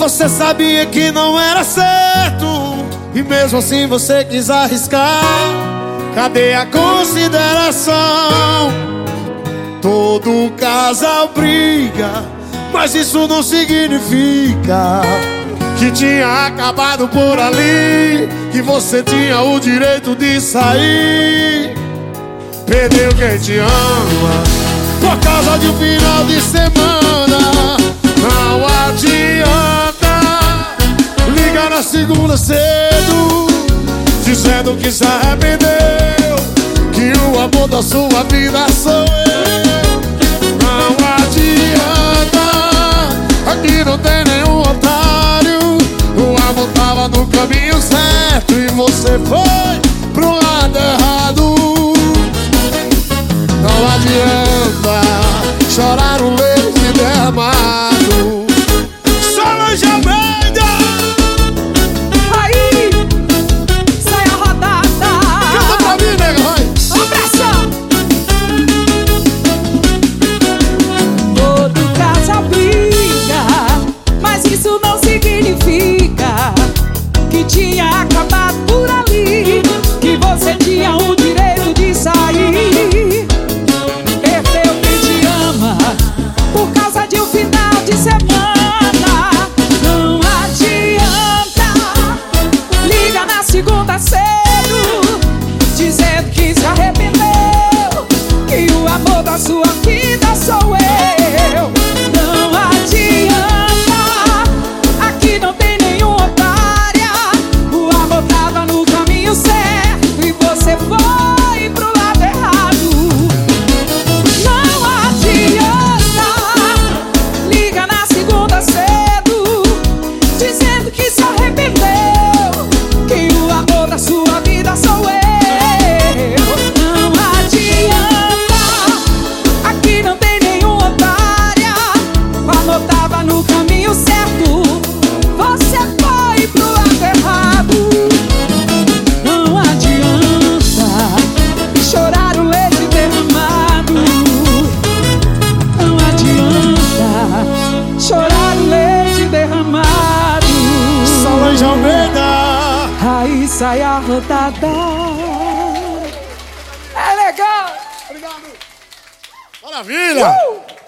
Você sabia que não era certo E mesmo assim você quis arriscar. Cadê a consideração? Todo casal briga Mas isso não significa Que tinha acabado por ali Que você tinha o direito de sair. Perdeu quem te ama Por causa de um final de semana segunda cedo Dizendo que se arrependeu Que o amor da sua vida sou eu. Não adianta Aqui não tem nenhum otário. O amor tava no caminho certo E você foi pro lado errado. Não adianta chorar o leite derramado isso não significa que tinha acabado por ali, que você tinha o direito de sair. Perdeu quem te ama por causa de um final de semana. Não adianta, liga na segunda cedo, dizendo que se arrependeu, que o amor da sua vida sou eu. Aí sai a rodada. É legal. Maravilha! Uh!